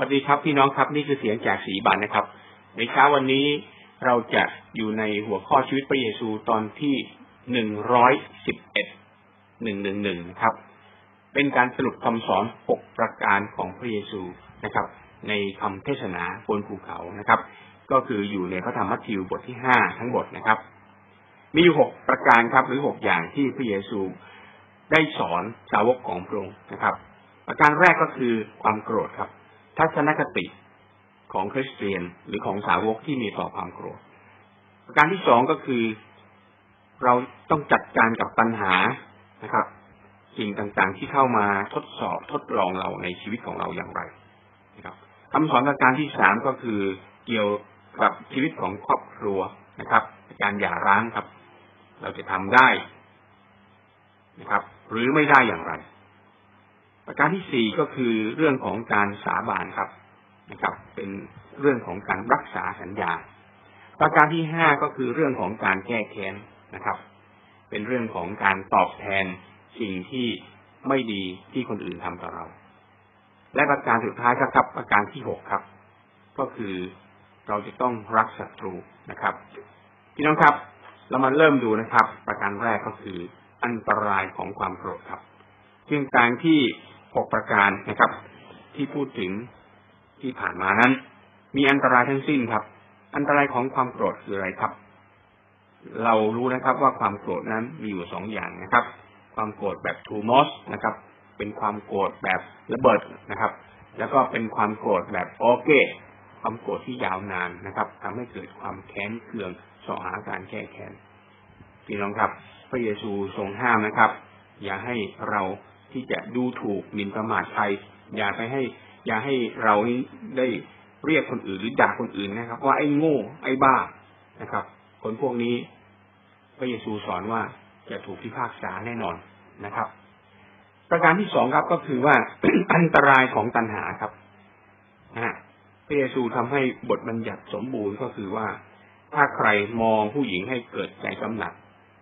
วัสดีครับพี่น้องครับนี่คือเสียงจากสีบันนะครับ ในเช้าวันนี้เราจะอยู่ในหัวข้อชีวิตพระเยซูตอนที่หนึ่งร้อยสิบเอ็ดหนึ่งหนึ่งหนึ่งครับ เป็นการสรุปคำสอนหกประการของพระเยซูนะครับ ในคำเทศนาบนภูเขานะครับ ก็คืออยู่ในพระธรรมมัทธิวบทที่ห้าทั้งบทนะครับ มีหกประการครับ หรือหกอย่างที่พระเยซูได้สอนสาวกของพระองค์นะครับ ประการแรกก็คือความโกรธครับ ทัศนคติของคริสเตียนหรือของสาวกที่มีต่อความโกรธประการที่สองก็คือเราต้องจัดการกับปัญหานะครับ สิ่งต่างๆที่เข้ามาทดสอบทดลองเราในชีวิตของเราอย่างไรนะครับคำสอนประการที่สามก็คือเกี่ยวกับชีวิตของครอบครัวนะครับ การหย่าร้างครับ เราจะทำได้นะครับ หรือไม่ได้อย่างไร ประการที่สี่ก็คือเรื่องของการสาบานครับนะครับ เป็นเรื่องของการรักษาสัญญา ประการที่ห้าก็คือเรื่องของการแก้แค้นนะครับ เป็นเรื่องของการตอบแทนสิ่งที่ไม่ดีที่คนอื่นทำต่อเรา และประการสุดท้ายครับประการที่หกครับ ก็คือเราจะต้องรักศัตรูนะครับพี่น้องครับ เรามาเริ่มดูนะครับ ประการแรกก็คืออันตรายของความโกรธครับซึ่งการที่ หกประการนะครับ ที่พูดถึงที่ผ่านมานั้น มีอันตรายทั้งสิ้นครับ อันตรายของความโกรธคืออะไรครับ เรารู้นะครับว่าความโกรธนั้นมีอยู่สองอย่างนะครับ ความโกรธแบบทูมอสนะครับ เป็นความโกรธแบบระเบิดนะครับ แล้วก็เป็นความโกรธแบบโอเกความโกรธที่ยาวนานนะครับทำให้เกิดความแค้นเคืองสอหาการแก้แค้นพี่น้องครับ พระเยซูทรงห้ามนะครับ อย่าให้เรา ที่จะดูถูกหมิ่นประมาทใครอย่าไปให้ อย่าให้เราได้เรียกคนอื่นหรือด่าคนอื่นนะครับ ว่าไอ้โง่ไอ้บ้านะครับ คนพวกนี้พระเยซูสอนว่าจะถูกพิพากษาแน่นอนนะครับ ประการที่สองครับก็คือว่าอันตรายของตัณหาครับนะพระเยซูทำให้บทบัญญัติสมบูรณ์ก็คือว่า ถ้าใครมองผู้หญิงให้เกิดใจกำหนัด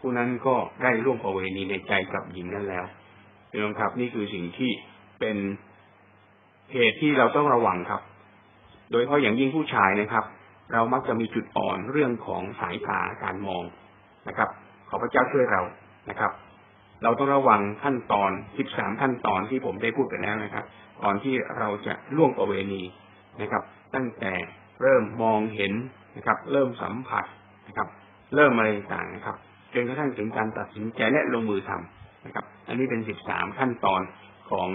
ผู้นั้นก็ได้ร่วมประเวณีในใจกับหญิงนั้นแล้ว พี่น้องครับ นี่คือสิ่งที่เป็นเหตุที่เราต้องระวังครับ โดยเฉพาะอย่างยิ่งผู้ชายนะครับ เรามักจะมีจุดอ่อนเรื่องของสายตาการมองนะครับ ขอพระเจ้าช่วยเรานะครับ เราต้องระวังขั้นตอนสิบสามขั้นตอนที่ผมได้พูดไปแล้วนะครับก่อนที่เราจะล่วงประเวณีนะครับ ตั้งแต่เริ่มมองเห็นนะครับ เริ่มสัมผัสนะครับ เริ่มอะไรต่างนะครับจนกระทั่งถึงการตัดสินใจและลงมือทำ นะครับ อันนี้เป็นสิบสามขั้นตอนของ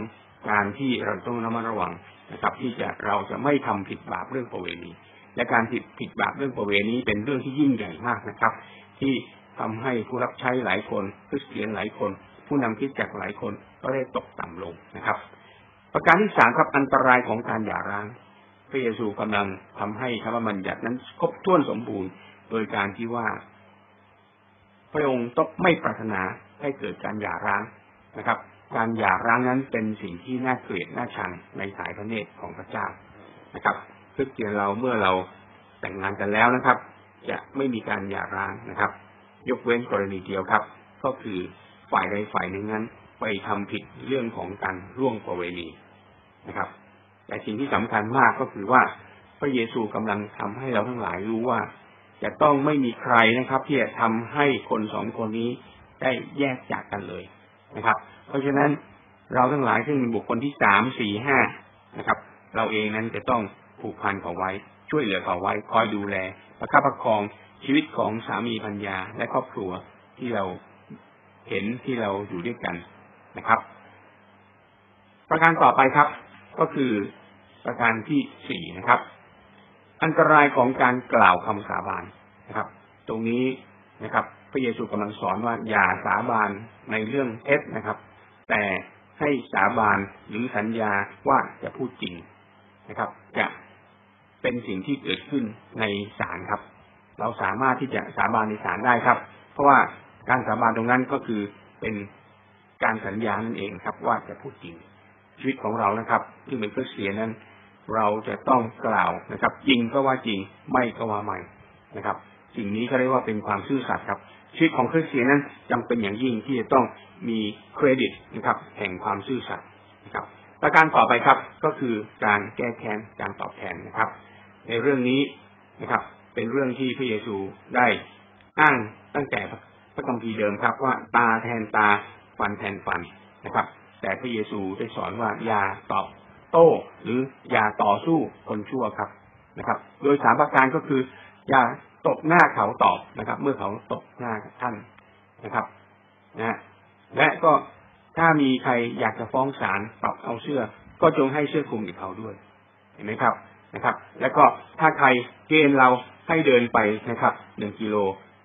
การที่เราต้องระมัดระวังนะครับ ที่จะเราจะไม่ทำผิดบาปเรื่องประเวณี และการผิดผิดบาปเรื่องประเวณีเป็นเรื่องที่ยิ่งใหญ่มากนะครับ ที่ทำให้ผู้รับใช้หลายคนคริสเตียนหลายคน ผู้นำคิดจักหลายคนก็ได้ตกต่ำลงนะครับ ประการที่สามครับอันตรายของการหย่าร้างพระเยซูกำลังทำให้ธรรมบัญญัตินั้นครบถ้วนสมบูรณ์ โดยการที่ว่า พระองค์ต้องไม่ปรารถนา ให้เกิดการหย่าร้างนะครับ การหย่าร้างนั้นเป็นสิ่งที่น่าเกลียดน่าชังในสายพระเนตรของพระเจ้านะครับเพื่อเกียรเราเมื่อเราแต่งงานกันแล้วนะครับ จะไม่มีการหย่าร้างนะครับ ยกเว้นกรณีเดียวครับ ก็คือฝ่ายใดฝ่ายหนึ่งนั้น ไปทำผิดเรื่องของการร่วงประเวณีนะครับ แต่สิ่งที่สำคัญมากก็คือว่าพระเยซูกำลังทำให้เราทั้งหลายรู้ว่า จะต้องไม่มีใครนะครับ ที่จะทำให้คนสองคนนี้ ได้แยกจากกันเลยนะครับ เพราะฉะนั้นเราทั้งหลายซึ่งเป็นบุคคลที่สามสี่ห้านะครับ เราเองนั้นจะต้องผูกพันเขาไว้ ช่วยเหลือเขาไว้ คอยดูแล ประคับประคองชีวิตของสามีพัญญาและครอบครัวที่เราเห็นที่เราอยู่ด้วยกันนะครับ ประการต่อไปครับ ก็คือประการที่สี่นะครับ อันตรายของการกล่าวคำสาบานนะครับ ตรงนี้นะครับ พระเยซูกำลังสอนว่าอย่าสาบานในเรื่องเท็จนะครับ แต่ให้สาบานหรือสัญญาว่าจะพูดจริงนะครับ จะเป็นสิ่งที่เกิดขึ้นในศาลครับ เราสามารถที่จะสาบานในศาลได้ครับ เพราะว่าการสาบานตรงนั้นก็คือเป็นการสัญญานั่นเองครับ ว่าจะพูดจริง ชีวิตของเรานะครับที่เป็นคริสเตียนนั้น เราจะต้องกล่าวนะครับ จริงก็ว่าจริงไม่ก็ว่าไม่นะครับ สิ่งนี้เขาเรียกว่าเป็นความซื่อสัตย์ครับชีวิตของคริสเตียนนั้นจำเป็นอย่างยิ่งที่จะต้องมีเครดิตนะครับ แห่งความซื่อสัตย์นะครับประการต่อไปครับก็คือการแก้แค้นการตอบแทนนะครับ ในเรื่องนี้นะครับ เป็นเรื่องที่พระเยซูได้อ้างตั้งแต่พระคัมภีร์เดิมครับ ว่าตาแทนตาฟันแทนฟันนะครับ แต่พระเยซูได้สอนว่าอย่าตอบโต้หรืออย่าต่อสู้คนชั่วครับนะครับ โดยสามประการก็คืออย่า ตบหน้าเขาตอบนะครับ เมื่อเขาตบหน้าท่านนะครับนะและก็ถ้ามีใครอยากจะฟ้องศาลปรับเอาเสื้อ ก็จงให้เสื้อคลุมอีกเขาด้วย เห็นไหมครับนะครับ แล้วก็ถ้าใครเกณฑ์เราให้เดินไปนะครับหนึ่งกิโล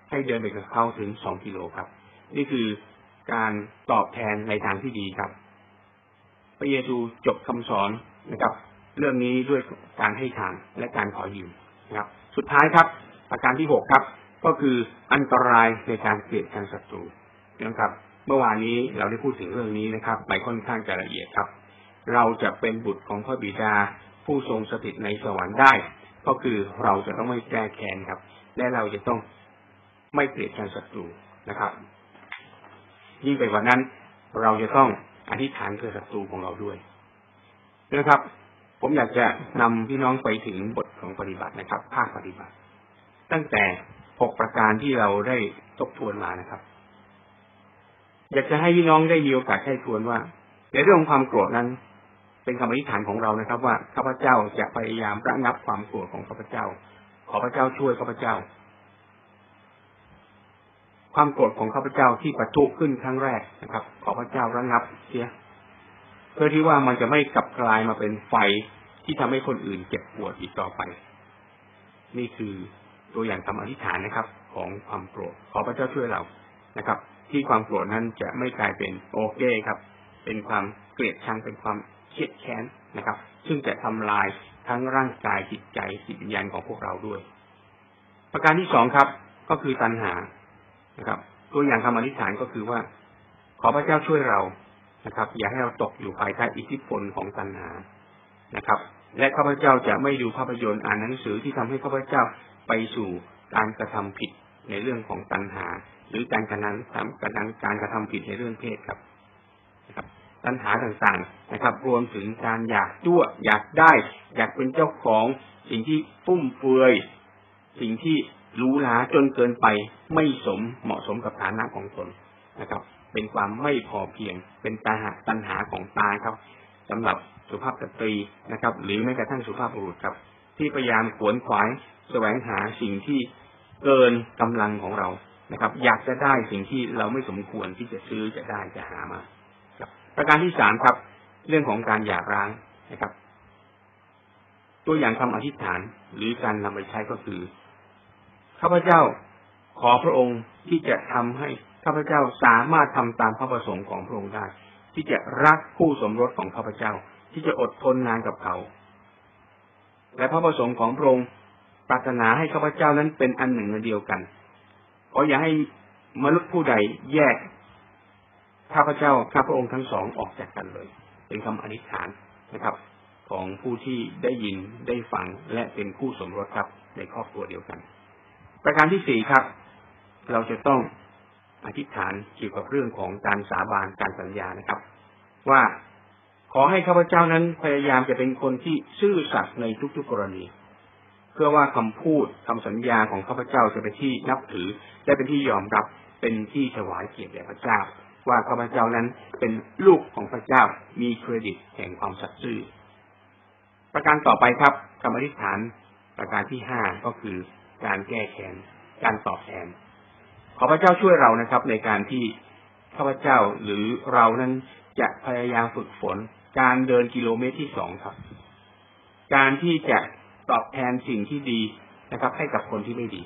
ให้เดินไปกับเขาถึงสองกิโลครับ นี่คือการตอบแทนในทางที่ดีครับ พระเยซูจบคำสอนนะครับ เรื่องนี้ด้วยการให้ทานและการขอยืมนะครับ สุดท้ายครับ ประการที่หกครับ ก็คืออันตรายในการเกลียดชังศัตรูนะครับ เมื่อวานนี้เราได้พูดถึงเรื่องนี้นะครับ ไปค่อนข้างจะละเอียดครับ เราจะเป็นบุตรของพระบิดาผู้ทรงสถิตในสวรรค์ได้ ก็คือเราจะต้องไม่แก้แค้นครับ และเราจะต้องไม่เกลียดชังศัตรูนะครับ ยิ่งไปกว่านั้น เราจะต้องอธิษฐานเพื่อศัตรูของเราด้วยนะครับ ผมอยากจะนำพี่น้องไปถึงบทของปฏิบัตินะครับ ภาคปฏิบัติ ตั้งแต่หกประการที่เราได้ทบทวนมานะครับ อยากจะให้พี่น้องได้มีโอกาสให้ทวนว่า ในเรื่องความโกรธนั้น เป็นคำอธิษฐานของเรานะครับ ว่าข้าพเจ้าจะพยายามระงับความโกรธของข้าพเจ้า ขอพระเจ้าช่วยข้าพเจ้า ความโกรธของข้าพเจ้าที่ประทุขึ้นครั้งแรกนะครับ ขอพระเจ้าระงับเสียเพื่อที่ว่ามันจะไม่กลับกลายมาเป็นไฟที่ทำให้คนอื่นเจ็บปวดอีกต่อไป นี่คือ ตัวอย่างคำอธิษฐานนะครับ ของความโกรธขอพระเจ้าช่วยเรานะครับ ที่ความโกรธนั้นจะไม่กลายเป็นโอเคครับ เป็นความเกลียดชังเป็นความเครียดแค้นนะครับ ซึ่งจะทำลายทั้งร่างกายจิตใจจิตวิญญาณของพวกเราด้วย ประการที่สองครับ ก็คือตัณหานะครับ ตัวอย่างคำอธิษฐานก็คือว่า ขอพระเจ้าช่วยเรานะครับ อย่าให้เราตกอยู่ภายใต้อิทธิพลของตัณหานะครับ และข้าพเจ้าจะไม่ดูภาพยนตร์อ่านหนังสือที่ทำให้ข้าพเจ้า ไปสู่การกระทำผิดในเรื่องของตัณหา หรือการกระทำการการกระทำผิดในเรื่องเพศครับนะครับ ตัณหาต่างๆนะครับ รวมถึงการอยากจั่วอยากได้ อยากเป็นเจ้าของสิ่งที่ฟุ่มเฟือย สิ่งที่รู้ล้าจนเกินไปไม่สมเหมาะสมกับฐานะของตนนะครับ เป็นความไม่พอเพียง เป็นตาหาตัณหาของตาครับสำหรับสุภาพสตรีนะครับ หรือแม้กระทั่งสุภาพบุรุษครับ ที่พยายามขวนขวายแสวงหาสิ่งที่เกินกำลังของเรานะครับ อยากจะได้สิ่งที่เราไม่สมควรที่จะซื้อจะได้จะหามาประการที่สามครับ เรื่องของการหย่าร้างนะครับ ตัวอย่างคำอธิษฐานหรือการนำไปใช้ก็คือข้าพเจ้าขอพระองค์ที่จะทำให้ข้าพเจ้าสามารถทำตามพระประสงค์ของพระองค์ได้ ที่จะรักคู่สมรสของข้าพเจ้า ที่จะอดทนนานกับเขา และพระประสงค์ของพระองค์ปรารถนาให้ข้าพเจ้านั้นเป็นอันหนึ่งอันเดียวกันขออย่าให้มนุษย์ผู้ใดแยกข้าพเจ้าข้าพระองค์ทั้งสองออกจากกันเลย เป็นคำอธิษฐานนะครับ ของผู้ที่ได้ยินได้ฟังและเป็นคู่สมรสครับในครอบครัวเดียวกัน ประการที่สี่ครับ เราจะต้องอธิษฐานเกี่ยวกับเรื่องของการสาบานการสัญญานะครับ ว่า อให้ข้าพเจ้านั้นพยายามจะเป็นคนที่ซื่อสัตย์ในทุกๆกรณี เพื่อว่าคำพูดคำสัญญาของข้าพเจ้าจะเป็นที่นับถือและเป็นที่ยอมรับเป็นที่ถวายเกียรติแด่พระเจ้า ว่าข้าพเจ้านั้นเป็นลูกของพระเจ้ามีเครดิตแห่งความสัตย์ซื่อ ประการต่อไปครับคำอธิษฐาน ประการที่ห้าก็คือการแก้แค้นการตอบแทนขอพระเจ้าช่วยเรานะครับ ในการที่ข้าพเจ้าหรือเรานั้นจะพยายามฝึกฝน การเดินกิโลเมตรที่สองครับ การที่จะตอบแทนสิ่งที่ดีนะครับ ให้กับคนที่ไม่ดี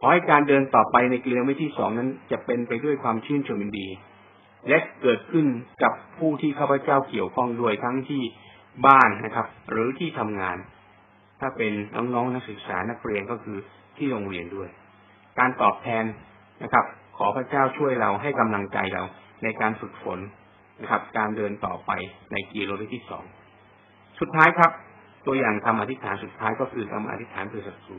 ขอให้การเดินต่อไปในกิโลเมตรที่สองนั้น จะเป็นไปด้วยความชื่นชมยินดี และเกิดขึ้นกับผู้ที่ข้าพเจ้าเกี่ยวข้องด้วยทั้งที่บ้านนะครับ หรือที่ทำงาน ถ้าเป็นน้องๆนักศึกษานักเรียนก็คือที่โรงเรียนด้วย การตอบแทนนะครับ ขอพระเจ้าช่วยเราให้กำลังใจเราในการฝึกฝน นะครับ การเดินต่อไปในกิโลเมตรที่สองสุดท้ายครับ ตัวอย่างคำอธิษฐานสุดท้ายก็คือคำอธิษฐานเพื่อศัตรู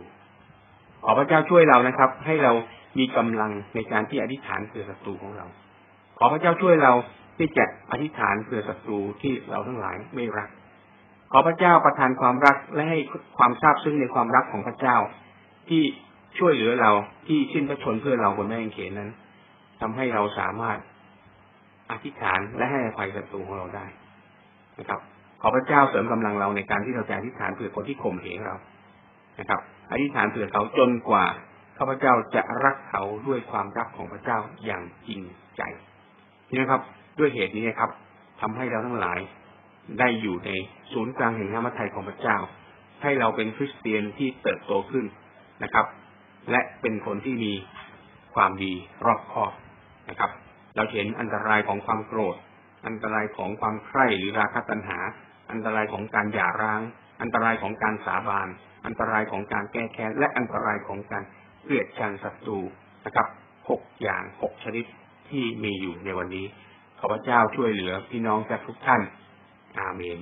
ขอพระเจ้าช่วยเรานะครับ ให้เรามีกำลังในการที่อธิษฐานเพื่อศัตรูของเรา ขอพระเจ้าช่วยเราที่จะอธิษฐานเพื่อศัตรูที่เราทั้งหลายไม่รัก ขอพระเจ้าประทานความรักและให้ความซาบซึ้งในความรักของพระเจ้า ที่ช่วยเหลือเราที่สิ้นพระชนเพื่อเราบนแม่งเขนนั้นทำให้เราสามารถ อธิษฐานและให้อภัยศัตรูของเราได้นะครับ ขอพระเจ้าเสริมกำลังเราในการที่เราจะอธิษฐานเผื่อคนที่ข่มเหงเรานะครับ อธิษฐานเผื่อเขาจนกว่าข้าพเจ้าจะรักเขาด้วยความรักของพระเจ้าอย่างจริงใจนี่นะครับ ด้วยเหตุนี้นะครับทำให้เราทั้งหลายได้อยู่ในศูนย์กลางแห่งน้ำพระทัยของพระเจ้า ให้เราเป็นคริสเตียนที่เติบโตขึ้นนะครับ และเป็นคนที่มีความดีรอบคอบนะครับ เราเห็นอันตรายของความโกรธ อันตรายของความใคร่หรือราคะตัณหา อันตรายของการหย่าร้าง อันตรายของการสาบาน อันตรายของการแก้แค้นและอันตรายของการเกลียดชังศัตรูนะครับหกอย่างหกชนิดที่มีอยู่ในวันนี้ขอพระเจ้าช่วยเหลือพี่น้องทุกท่าน อาเมน